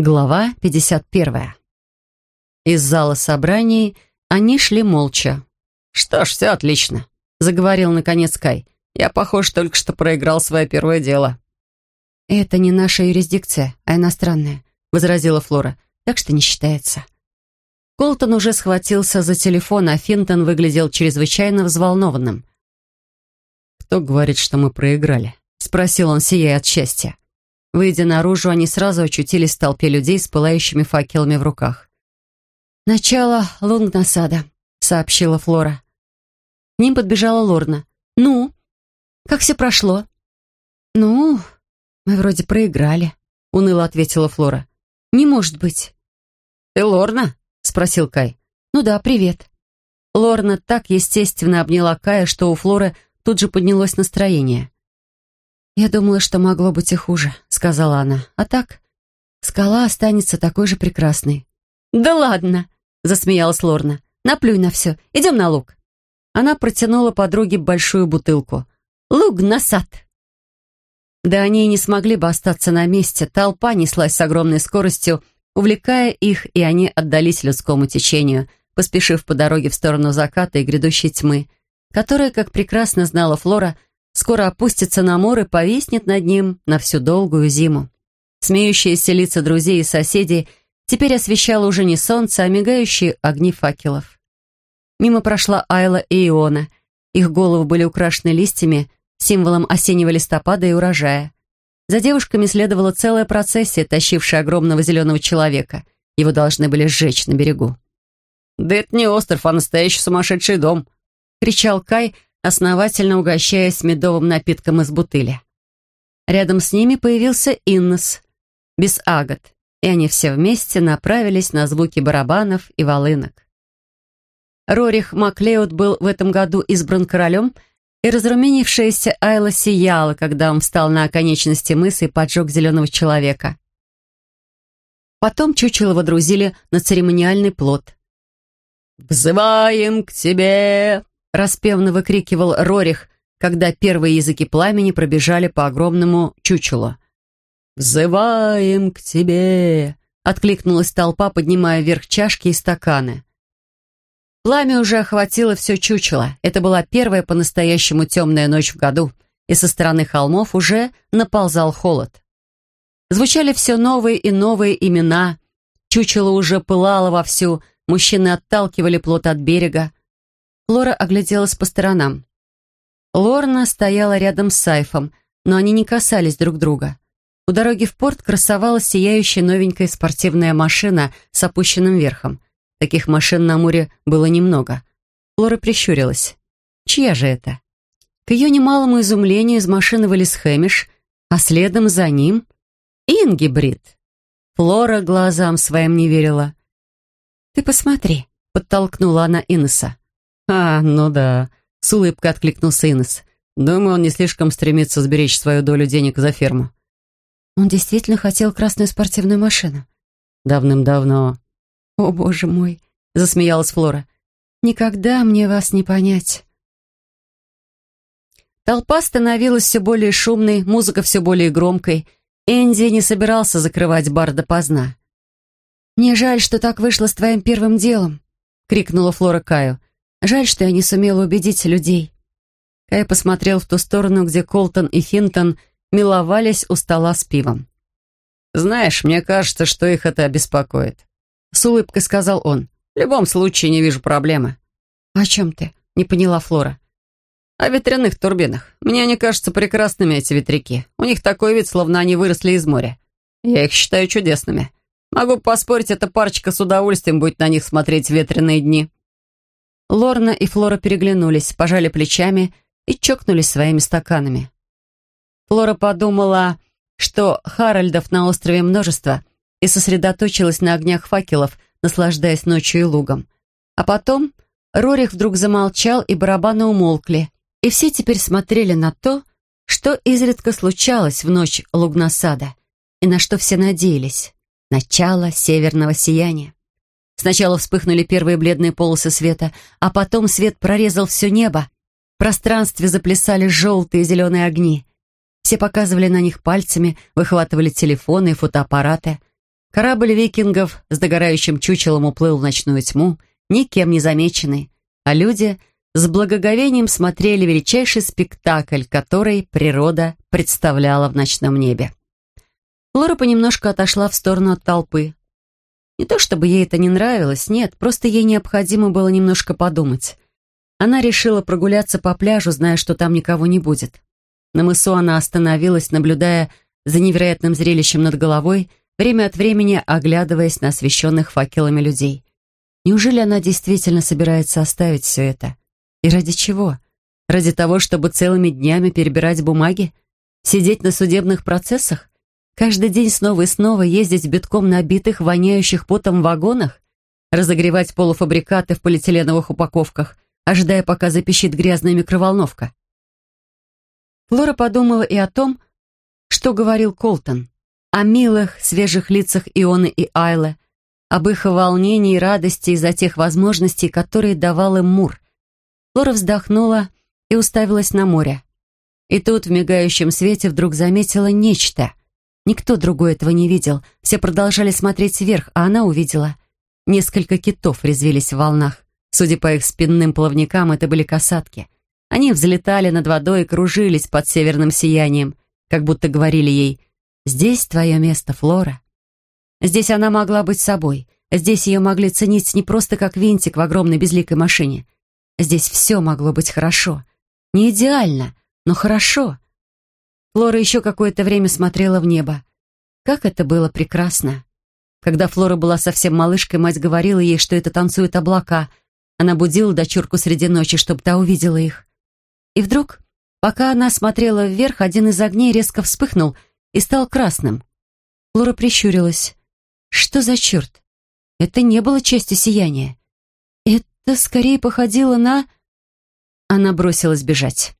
Глава 51. Из зала собраний они шли молча. «Что ж, все отлично», — заговорил наконец Кай. «Я, похож, только что проиграл свое первое дело». «Это не наша юрисдикция, а иностранная», — возразила Флора. «Так что не считается». Колтон уже схватился за телефон, а Финтон выглядел чрезвычайно взволнованным. «Кто говорит, что мы проиграли?» — спросил он, сияя от счастья. Выйдя наружу, они сразу очутились в толпе людей с пылающими факелами в руках. «Начало лунгнасада», — сообщила Флора. К ним подбежала Лорна. «Ну, как все прошло?» «Ну, мы вроде проиграли», — уныло ответила Флора. «Не может быть». «Ты Лорна?» — спросил Кай. «Ну да, привет». Лорна так естественно обняла Кая, что у Флоры тут же поднялось настроение. «Я думала, что могло быть и хуже», — сказала она. «А так, скала останется такой же прекрасной». «Да ладно!» — засмеялась Лорна. «Наплюй на все. Идем на луг». Она протянула подруге большую бутылку. «Луг на сад!» Да они и не смогли бы остаться на месте. Толпа неслась с огромной скоростью, увлекая их, и они отдались людскому течению, поспешив по дороге в сторону заката и грядущей тьмы, которая, как прекрасно знала Флора, — скоро опустится на море, повиснет над ним на всю долгую зиму. Смеющиеся лица друзей и соседей теперь освещало уже не солнце, а мигающие огни факелов. Мимо прошла Айла и Иона. Их головы были украшены листьями, символом осеннего листопада и урожая. За девушками следовала целая процессия, тащившая огромного зеленого человека. Его должны были сжечь на берегу. «Да это не остров, а настоящий сумасшедший дом!» — кричал Кай, основательно угощаясь медовым напитком из бутыли. Рядом с ними появился Иннес, без агат, и они все вместе направились на звуки барабанов и волынок. Рорих Маклеод был в этом году избран королем, и разруменившаяся Айла сияла, когда он встал на оконечности мыса и поджег зеленого человека. Потом чучело водрузили на церемониальный плод. «Взываем к тебе, распевно выкрикивал Рорих, когда первые языки пламени пробежали по огромному чучелу. «Взываем к тебе!» — откликнулась толпа, поднимая вверх чашки и стаканы. Пламя уже охватило все чучело. Это была первая по-настоящему темная ночь в году, и со стороны холмов уже наползал холод. Звучали все новые и новые имена. Чучело уже пылало вовсю, мужчины отталкивали плот от берега, Лора огляделась по сторонам. Лорна стояла рядом с Сайфом, но они не касались друг друга. У дороги в порт красовалась сияющая новенькая спортивная машина с опущенным верхом. Таких машин на море было немного. Лора прищурилась. Чья же это? К ее немалому изумлению из машины вылез Хэмиш, а следом за ним — Ингибрид. Флора глазам своим не верила. «Ты посмотри», — подтолкнула она Инесса. «А, ну да», — с улыбкой откликнулся Инес. «Думаю, он не слишком стремится сберечь свою долю денег за ферму». «Он действительно хотел красную спортивную машину?» «Давным-давно». «О, боже мой!» — засмеялась Флора. «Никогда мне вас не понять». Толпа становилась все более шумной, музыка все более громкой. Энди не собирался закрывать бар допоздна. «Мне жаль, что так вышло с твоим первым делом», — крикнула Флора Каю. Жаль, что я не сумела убедить людей. Кай посмотрел в ту сторону, где Колтон и Финтон миловались у стола с пивом. «Знаешь, мне кажется, что их это беспокоит», — с улыбкой сказал он. «В любом случае не вижу проблемы». «О чем ты?» — не поняла Флора. «О ветряных турбинах. Мне они кажутся прекрасными, эти ветряки. У них такой вид, словно они выросли из моря. Я их считаю чудесными. Могу поспорить, эта парочка с удовольствием будет на них смотреть ветреные дни». Лорна и Флора переглянулись, пожали плечами и чокнулись своими стаканами. Флора подумала, что Харальдов на острове множество, и сосредоточилась на огнях факелов, наслаждаясь ночью и лугом. А потом Рорих вдруг замолчал, и барабаны умолкли, и все теперь смотрели на то, что изредка случалось в ночь лугнасада, и на что все надеялись — начало северного сияния. Сначала вспыхнули первые бледные полосы света, а потом свет прорезал все небо. В пространстве заплясали желтые и зеленые огни. Все показывали на них пальцами, выхватывали телефоны и фотоаппараты. Корабль викингов с догорающим чучелом уплыл в ночную тьму, никем не замеченный, а люди с благоговением смотрели величайший спектакль, который природа представляла в ночном небе. Флора понемножку отошла в сторону от толпы. Не то чтобы ей это не нравилось, нет, просто ей необходимо было немножко подумать. Она решила прогуляться по пляжу, зная, что там никого не будет. На мысу она остановилась, наблюдая за невероятным зрелищем над головой, время от времени оглядываясь на освещенных факелами людей. Неужели она действительно собирается оставить все это? И ради чего? Ради того, чтобы целыми днями перебирать бумаги? Сидеть на судебных процессах? Каждый день снова и снова ездить в битком набитых, воняющих потом вагонах? Разогревать полуфабрикаты в полиэтиленовых упаковках, ожидая, пока запищит грязная микроволновка? Флора подумала и о том, что говорил Колтон. О милых, свежих лицах Ионы и Айлы, об их волнении и радости из-за тех возможностей, которые давал им Мур. Флора вздохнула и уставилась на море. И тут в мигающем свете вдруг заметила нечто. Никто другой этого не видел. Все продолжали смотреть вверх, а она увидела. Несколько китов резвились в волнах. Судя по их спинным плавникам, это были касатки. Они взлетали над водой и кружились под северным сиянием, как будто говорили ей «Здесь твое место, Флора». Здесь она могла быть собой. Здесь ее могли ценить не просто как винтик в огромной безликой машине. Здесь все могло быть хорошо. Не идеально, но хорошо. Флора еще какое-то время смотрела в небо. Как это было прекрасно. Когда Флора была совсем малышкой, мать говорила ей, что это танцуют облака. Она будила дочурку среди ночи, чтобы та увидела их. И вдруг, пока она смотрела вверх, один из огней резко вспыхнул и стал красным. Флора прищурилась. Что за черт? Это не было частью сияния. Это скорее походило на... Она бросилась бежать.